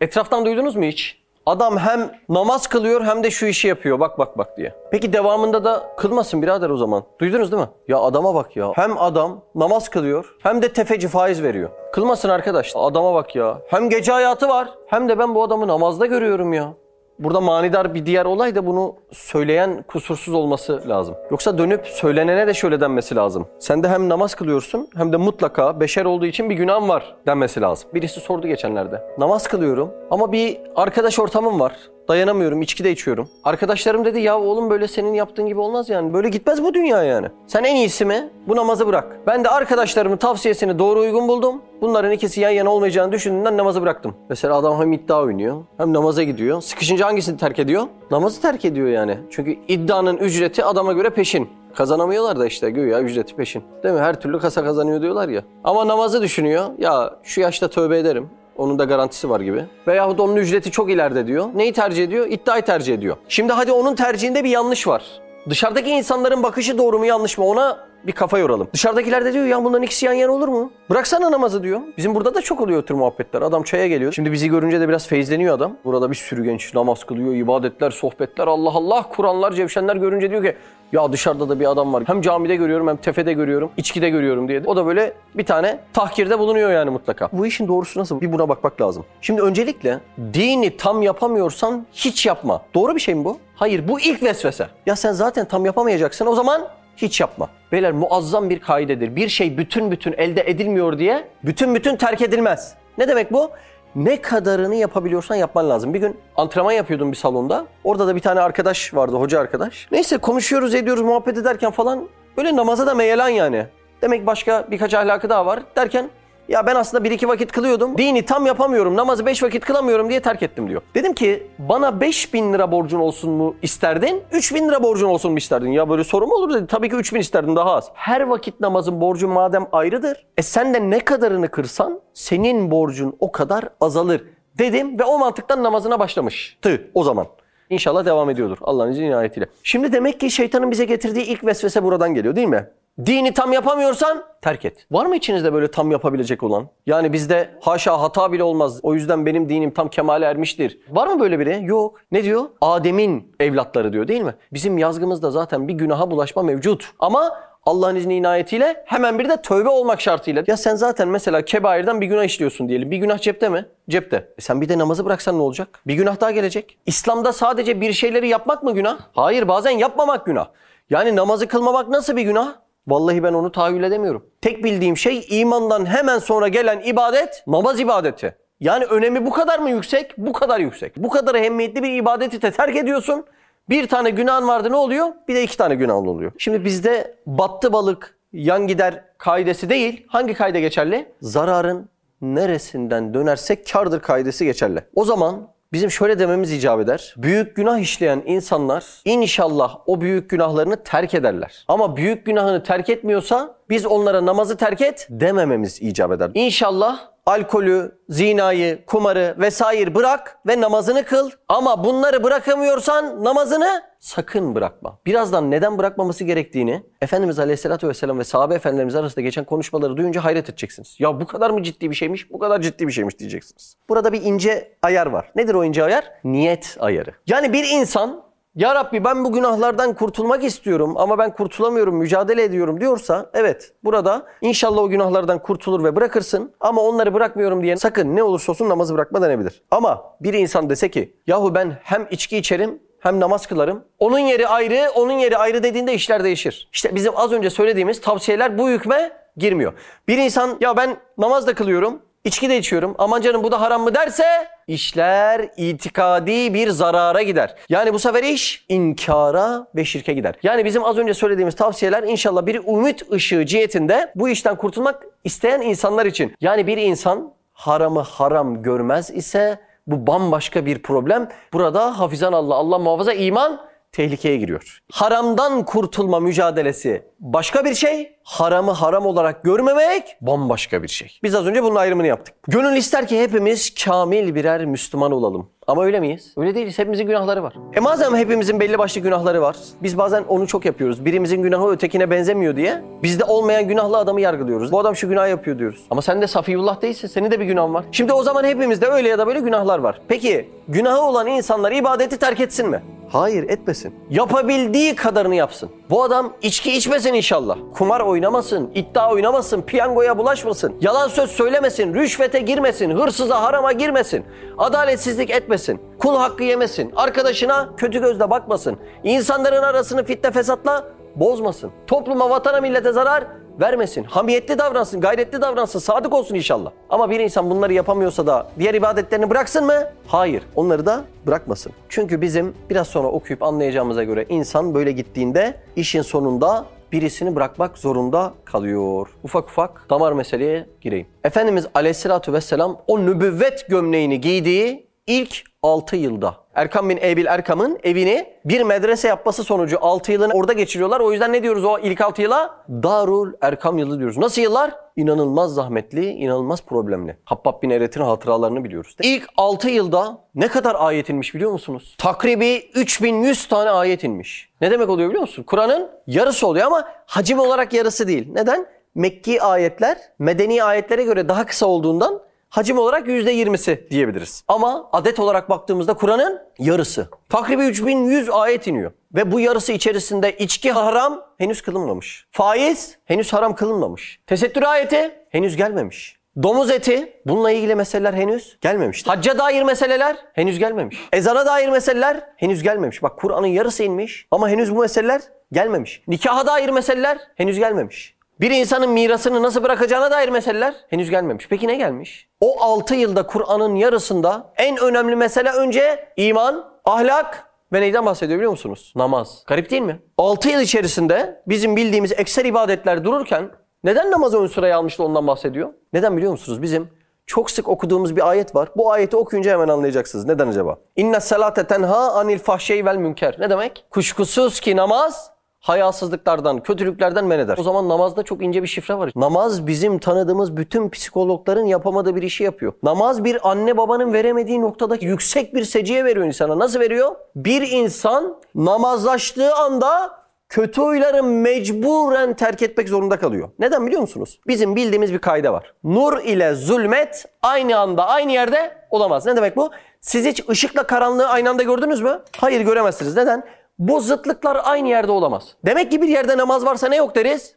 Etraftan duydunuz mu hiç? Adam hem namaz kılıyor hem de şu işi yapıyor bak bak bak diye. Peki devamında da kılmasın birader o zaman. Duydunuz değil mi? Ya adama bak ya. Hem adam namaz kılıyor hem de tefeci faiz veriyor. Kılmasın arkadaş. Adama bak ya. Hem gece hayatı var hem de ben bu adamı namazda görüyorum ya. Burada manidar bir diğer olay da bunu söyleyen kusursuz olması lazım. Yoksa dönüp söylenene de şöyle denmesi lazım. Sen de hem namaz kılıyorsun hem de mutlaka beşer olduğu için bir günahın var denmesi lazım. Birisi sordu geçenlerde. Namaz kılıyorum ama bir arkadaş ortamım var. Dayanamıyorum, içki de içiyorum. Arkadaşlarım dedi ya oğlum böyle senin yaptığın gibi olmaz yani. Böyle gitmez bu dünya yani. Sen en iyisi mi? Bu namazı bırak. Ben de arkadaşlarımın tavsiyesini doğru uygun buldum. Bunların ikisi yan yana olmayacağını düşündüğümden namazı bıraktım. Mesela adam hem iddia oynuyor hem namaza gidiyor. Sıkışınca hangisini terk ediyor? Namazı terk ediyor yani. Çünkü iddianın ücreti adama göre peşin. Kazanamıyorlar da işte güya ücreti peşin. Değil mi? Her türlü kasa kazanıyor diyorlar ya. Ama namazı düşünüyor. Ya şu yaşta tövbe ederim. Onun da garantisi var gibi. Veyahut onun ücreti çok ileride diyor. Neyi tercih ediyor? İddiayı tercih ediyor. Şimdi hadi onun tercihinde bir yanlış var. Dışarıdaki insanların bakışı doğru mu yanlış mı ona bir kafa yoralım. Dışarıdakiler de diyor ya bunların ikisi yan yana olur mu? Bıraksana namazı diyor. Bizim burada da çok oluyor tür muhabbetler. Adam çaya geliyor. Şimdi bizi görünce de biraz feyizleniyor adam. Burada bir sürü genç namaz kılıyor, ibadetler, sohbetler, Allah Allah, Kur'anlar, cevşenler görünce diyor ki ya dışarıda da bir adam var. Hem camide görüyorum hem tefede görüyorum, içkide görüyorum diye. O da böyle bir tane tahkirde bulunuyor yani mutlaka. Bu işin doğrusu nasıl? Bir buna bakmak lazım. Şimdi öncelikle dini tam yapamıyorsan hiç yapma. Doğru bir şey mi bu? Hayır bu ilk vesvese. Ya sen zaten tam yapamayacaksın o zaman hiç yapma. Beyler muazzam bir kaidedir. Bir şey bütün bütün elde edilmiyor diye bütün bütün terk edilmez. Ne demek bu? Ne kadarını yapabiliyorsan yapman lazım. Bir gün antrenman yapıyordum bir salonda. Orada da bir tane arkadaş vardı, hoca arkadaş. Neyse konuşuyoruz, ediyoruz, muhabbet ederken falan böyle namaza da meyelan yani. Demek başka birkaç ahlakı daha var derken ya ben aslında bir iki vakit kılıyordum. Dini tam yapamıyorum, namazı beş vakit kılamıyorum diye terk ettim diyor. Dedim ki bana beş bin lira borcun olsun mu isterdin? Üç bin lira borcun olsun mu isterdin? Ya böyle soru mu olur dedi. Tabii ki üç bin isterdim daha az. Her vakit namazın borcu madem ayrıdır. E sen de ne kadarını kırsan senin borcun o kadar azalır dedim ve o mantıktan namazına başlamıştı o zaman. İnşallah devam ediyordur Allah'ın izniyle. Şimdi demek ki şeytanın bize getirdiği ilk vesvese buradan geliyor değil mi? Dini tam yapamıyorsan terk et. Var mı içinizde böyle tam yapabilecek olan? Yani bizde haşa hata bile olmaz. O yüzden benim dinim tam kemale ermiştir. Var mı böyle biri? Yok. Ne diyor? Adem'in evlatları diyor değil mi? Bizim yazgımızda zaten bir günaha bulaşma mevcut. Ama Allah'ın izni inayetiyle hemen bir de tövbe olmak şartıyla. Ya sen zaten mesela kebairden bir günah işliyorsun diyelim. Bir günah cepte mi? Cepte. E sen bir de namazı bıraksan ne olacak? Bir günah daha gelecek. İslam'da sadece bir şeyleri yapmak mı günah? Hayır bazen yapmamak günah. Yani namazı kılmamak nasıl bir günah? Vallahi ben onu tahayyül edemiyorum. Tek bildiğim şey imandan hemen sonra gelen ibadet namaz ibadeti. Yani önemi bu kadar mı yüksek? Bu kadar yüksek. Bu kadar ehemmiyetli bir ibadeti de terk ediyorsun. Bir tane günahın vardı ne oluyor? Bir de iki tane günahın oluyor. Şimdi bizde battı balık yan gider kaidesi değil. Hangi kaide geçerli? Zararın neresinden dönersek kardır kaidesi geçerli. O zaman bizim şöyle dememiz icap eder. Büyük günah işleyen insanlar inşallah o büyük günahlarını terk ederler. Ama büyük günahını terk etmiyorsa biz onlara namazı terk et demememiz icap eder. İnşallah alkolü, zinayı, kumarı vesaire bırak ve namazını kıl. Ama bunları bırakamıyorsan namazını sakın bırakma. Birazdan neden bırakmaması gerektiğini Efendimiz Aleyhisselatü Vesselam ve sahabe efendilerimiz arasında geçen konuşmaları duyunca hayret edeceksiniz. Ya bu kadar mı ciddi bir şeymiş, bu kadar ciddi bir şeymiş diyeceksiniz. Burada bir ince ayar var. Nedir o ince ayar? Niyet ayarı. Yani bir insan ya Rabbi ben bu günahlardan kurtulmak istiyorum ama ben kurtulamıyorum, mücadele ediyorum diyorsa evet burada inşallah o günahlardan kurtulur ve bırakırsın ama onları bırakmıyorum diye sakın ne olursa olsun namazı bırakma denebilir. Ama bir insan dese ki yahu ben hem içki içerim hem namaz kılarım. Onun yeri ayrı, onun yeri ayrı dediğinde işler değişir. İşte bizim az önce söylediğimiz tavsiyeler bu hükme girmiyor. Bir insan ya ben namaz da kılıyorum, içki de içiyorum. Aman canım bu da haram mı derse işler itikadi bir zarara gider. Yani bu sefer iş inkara ve şirke gider. Yani bizim az önce söylediğimiz tavsiyeler inşallah bir ümit ışığı cihetinde bu işten kurtulmak isteyen insanlar için. Yani bir insan haramı haram görmez ise bu bambaşka bir problem. Burada hafizan Allah, Allah muhafaza iman tehlikeye giriyor. Haramdan kurtulma mücadelesi başka bir şey, haramı haram olarak görmemek bambaşka bir şey. Biz az önce bunun ayrımını yaptık. Gönül ister ki hepimiz kamil birer Müslüman olalım. Ama öyle miyiz? Öyle değiliz. Hepimizin günahları var. E madem hepimizin belli başlı günahları var. Biz bazen onu çok yapıyoruz. Birimizin günahı ötekine benzemiyor diye. Bizde olmayan günahlı adamı yargılıyoruz. Bu adam şu günah yapıyor diyoruz. Ama sen de Safiyullah değilsin. Senin de bir günahın var. Şimdi o zaman hepimizde öyle ya da böyle günahlar var. Peki günahı olan insanlar ibadeti terk etsin mi? Hayır etmesin. Yapabildiği kadarını yapsın. Bu adam içki içmesin inşallah. Kumar oynamasın, iddia oynamasın, piyangoya bulaşmasın. Yalan söz söylemesin, rüşvete girmesin, hırsıza harama girmesin. Adaletsizlik etmesin. Kul hakkı yemesin. Arkadaşına kötü gözle bakmasın. İnsanların arasını fitne fesatla bozmasın. Topluma, vatana, millete zarar vermesin. Hamiyetli davransın, gayretli davransın, sadık olsun inşallah. Ama bir insan bunları yapamıyorsa da diğer ibadetlerini bıraksın mı? Hayır, onları da bırakmasın. Çünkü bizim biraz sonra okuyup anlayacağımıza göre insan böyle gittiğinde işin sonunda birisini bırakmak zorunda kalıyor. Ufak ufak damar meseleye gireyim. Efendimiz Aleyhisselatü Vesselam o nübüvvet gömleğini giydiği ilk 6 yılda Erkam bin Ebil Erkam'ın evini bir medrese yapması sonucu 6 yılını orada geçiriyorlar. O yüzden ne diyoruz o ilk 6 yıla? Darul Erkam yılı diyoruz. Nasıl yıllar? İnanılmaz zahmetli, inanılmaz problemli. Habbab bin Eret'in hatıralarını biliyoruz. İlk 6 yılda ne kadar ayet inmiş biliyor musunuz? Takribi 3100 tane ayet inmiş. Ne demek oluyor biliyor musun? Kur'an'ın yarısı oluyor ama hacim olarak yarısı değil. Neden? Mekki ayetler medeni ayetlere göre daha kısa olduğundan hacim olarak %20'si diyebiliriz. Ama adet olarak baktığımızda Kur'an'ın yarısı. Takribi 3100 ayet iniyor. Ve bu yarısı içerisinde içki haram henüz kılınmamış. Faiz henüz haram kılınmamış. Tesettür ayeti henüz gelmemiş. Domuz eti bununla ilgili meseleler henüz gelmemiş. Hacca dair meseleler henüz gelmemiş. Ezana dair meseleler henüz gelmemiş. Bak Kur'an'ın yarısı inmiş ama henüz bu meseleler gelmemiş. Nikaha dair meseleler henüz gelmemiş. Bir insanın mirasını nasıl bırakacağına dair meseleler henüz gelmemiş. Peki ne gelmiş? O 6 yılda Kur'an'ın yarısında en önemli mesele önce iman, ahlak ve neyden bahsediyor biliyor musunuz? Namaz. Garip değil mi? 6 yıl içerisinde bizim bildiğimiz ekser ibadetler dururken neden namazı ön sıraya almıştı ondan bahsediyor? Neden biliyor musunuz? Bizim çok sık okuduğumuz bir ayet var. Bu ayeti okuyunca hemen anlayacaksınız. Neden acaba? İnne salate tenha anil fahşey vel münker. Ne demek? Kuşkusuz ki namaz hayasızlıklardan, kötülüklerden men eder. O zaman namazda çok ince bir şifre var. Namaz bizim tanıdığımız bütün psikologların yapamadığı bir işi yapıyor. Namaz bir anne babanın veremediği noktada yüksek bir seciye veriyor insana. Nasıl veriyor? Bir insan namazlaştığı anda kötü huyları mecburen terk etmek zorunda kalıyor. Neden biliyor musunuz? Bizim bildiğimiz bir kayda var. Nur ile zulmet aynı anda aynı yerde olamaz. Ne demek bu? Siz hiç ışıkla karanlığı aynı anda gördünüz mü? Hayır göremezsiniz. Neden? Bu zıtlıklar aynı yerde olamaz. Demek ki bir yerde namaz varsa ne yok deriz?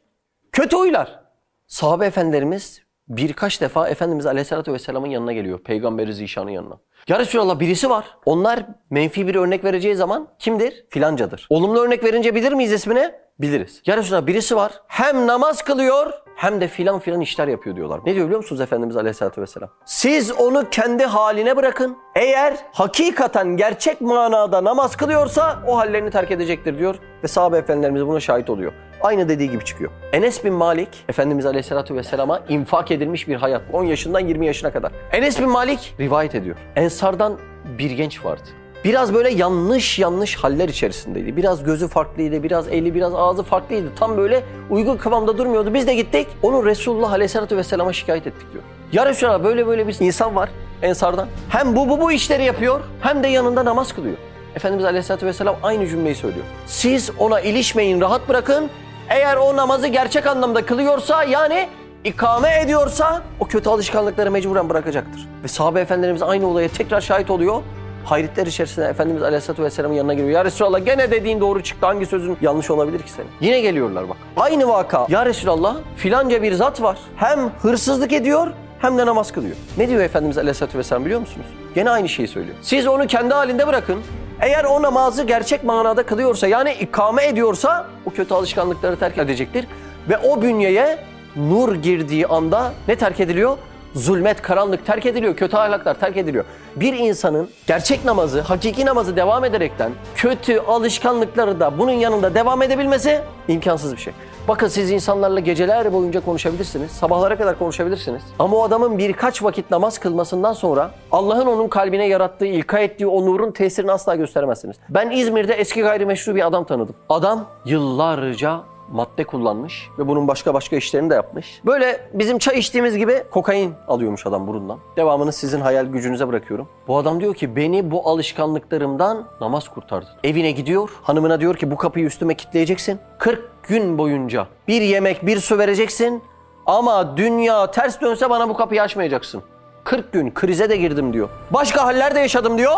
Kötü huylar. Sahabe efendilerimiz birkaç defa Efendimiz Aleyhisselatü Vesselam'ın yanına geliyor. Peygamberi Zişan'ın yanına. Ya Resulallah birisi var. Onlar menfi bir örnek vereceği zaman kimdir? Filancadır. Olumlu örnek verince bilir miyiz ismini? Biliriz. Ya Resulallah birisi var. Hem namaz kılıyor hem de filan filan işler yapıyor diyorlar. Ne diyor biliyor musunuz Efendimiz Aleyhisselatü Vesselam? Siz onu kendi haline bırakın. Eğer hakikaten gerçek manada namaz kılıyorsa o hallerini terk edecektir diyor. Ve sahabe efendilerimiz buna şahit oluyor. Aynı dediği gibi çıkıyor. Enes bin Malik, Efendimiz Aleyhisselatü Vesselam'a infak edilmiş bir hayat. 10 yaşından 20 yaşına kadar. Enes bin Malik rivayet ediyor. Ensardan bir genç vardı. Biraz böyle yanlış yanlış haller içerisindeydi. Biraz gözü farklıydı, biraz eli, biraz ağzı farklıydı. Tam böyle uygun kıvamda durmuyordu. Biz de gittik, onu Resulullah Aleyhisselatü Vesselam'a şikayet ettik diyor. Ya Resulallah böyle böyle bir insan var Ensardan. Hem bu bu bu işleri yapıyor, hem de yanında namaz kılıyor. Efendimiz Aleyhisselatü Vesselam aynı cümleyi söylüyor. Siz ona ilişmeyin, rahat bırakın. Eğer o namazı gerçek anlamda kılıyorsa yani ikame ediyorsa o kötü alışkanlıkları mecburen bırakacaktır. Ve sahabe efendilerimiz aynı olaya tekrar şahit oluyor. Hayretler içerisinde Efendimiz Aleyhisselatü Vesselam'ın yanına geliyor. Ya Resulallah gene dediğin doğru çıktı. Hangi sözün yanlış olabilir ki senin? Yine geliyorlar bak. Aynı vaka. Ya Resulallah filanca bir zat var. Hem hırsızlık ediyor hem de namaz kılıyor. Ne diyor Efendimiz Aleyhisselatü Vesselam biliyor musunuz? Gene aynı şeyi söylüyor. Siz onu kendi halinde bırakın. Eğer o namazı gerçek manada kılıyorsa yani ikame ediyorsa o kötü alışkanlıkları terk edecektir. Ve o bünyeye nur girdiği anda ne terk ediliyor? Zulmet, karanlık terk ediliyor, kötü ahlaklar terk ediliyor. Bir insanın gerçek namazı, hakiki namazı devam ederekten kötü alışkanlıkları da bunun yanında devam edebilmesi imkansız bir şey. Bakın siz insanlarla geceler boyunca konuşabilirsiniz, sabahlara kadar konuşabilirsiniz. Ama o adamın birkaç vakit namaz kılmasından sonra Allah'ın onun kalbine yarattığı, ilka ettiği o nurun tesirini asla gösteremezsiniz. Ben İzmir'de eski gayrimeşru bir adam tanıdım. Adam yıllarca madde kullanmış ve bunun başka başka işlerini de yapmış. Böyle bizim çay içtiğimiz gibi kokain alıyormuş adam burundan. Devamını sizin hayal gücünüze bırakıyorum. Bu adam diyor ki beni bu alışkanlıklarımdan namaz kurtardı. Evine gidiyor. Hanımına diyor ki bu kapıyı üstüme kilitleyeceksin. 40 gün boyunca bir yemek bir su vereceksin. Ama dünya ters dönse bana bu kapıyı açmayacaksın. 40 gün krize de girdim diyor. Başka haller de yaşadım diyor.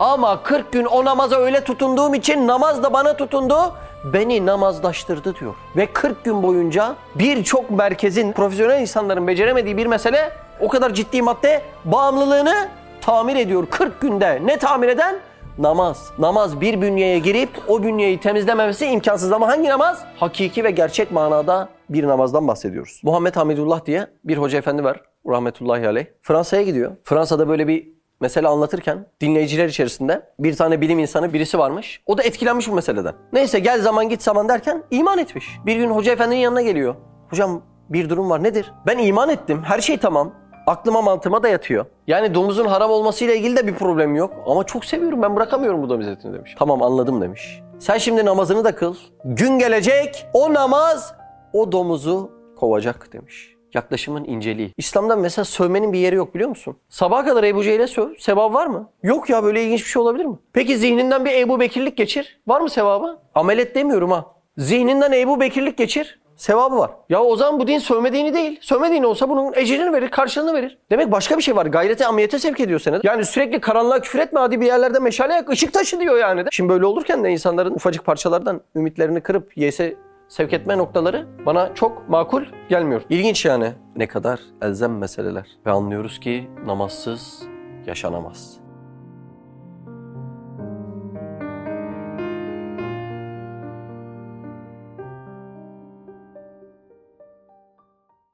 Ama 40 gün o namaza öyle tutunduğum için namaz da bana tutundu. Beni namazlaştırdı diyor. Ve 40 gün boyunca birçok merkezin, profesyonel insanların beceremediği bir mesele o kadar ciddi madde bağımlılığını tamir ediyor 40 günde. Ne tamir eden? Namaz. Namaz bir bünyeye girip o bünyeyi temizlememesi imkansız ama hangi namaz? Hakiki ve gerçek manada bir namazdan bahsediyoruz. Muhammed Hamidullah diye bir hoca efendi var rahmetullahi aleyh. Fransa'ya gidiyor. Fransa'da böyle bir mesele anlatırken dinleyiciler içerisinde bir tane bilim insanı birisi varmış. O da etkilenmiş bu meseleden. Neyse gel zaman git zaman derken iman etmiş. Bir gün hoca efendinin yanına geliyor. Hocam bir durum var nedir? Ben iman ettim her şey tamam. Aklıma mantığıma da yatıyor. Yani domuzun haram olmasıyla ilgili de bir problem yok. Ama çok seviyorum ben bırakamıyorum bu domuz etini demiş. Tamam anladım demiş. Sen şimdi namazını da kıl. Gün gelecek o namaz o domuzu kovacak demiş. Yaklaşımın inceliği. İslam'da mesela sövmenin bir yeri yok biliyor musun? Sabaha kadar Ebu Cehil'e söv. Sevap var mı? Yok ya böyle ilginç bir şey olabilir mi? Peki zihninden bir Ebu Bekirlik geçir. Var mı sevabı? Amelet demiyorum ha. Zihninden Ebu Bekirlik geçir. Sevabı var. Ya o zaman bu din sövme dini değil. Sövme dini olsa bunun ecrini verir, karşılığını verir. Demek başka bir şey var. Gayrete, amiyete sevk ediyor seni. Yani sürekli karanlığa küfür etme hadi bir yerlerde meşale yak, ışık taşı diyor yani de. Şimdi böyle olurken de insanların ufacık parçalardan ümitlerini kırıp yese sevk etme noktaları bana çok makul gelmiyor. İlginç yani. Ne kadar elzem meseleler. Ve anlıyoruz ki namazsız yaşanamaz.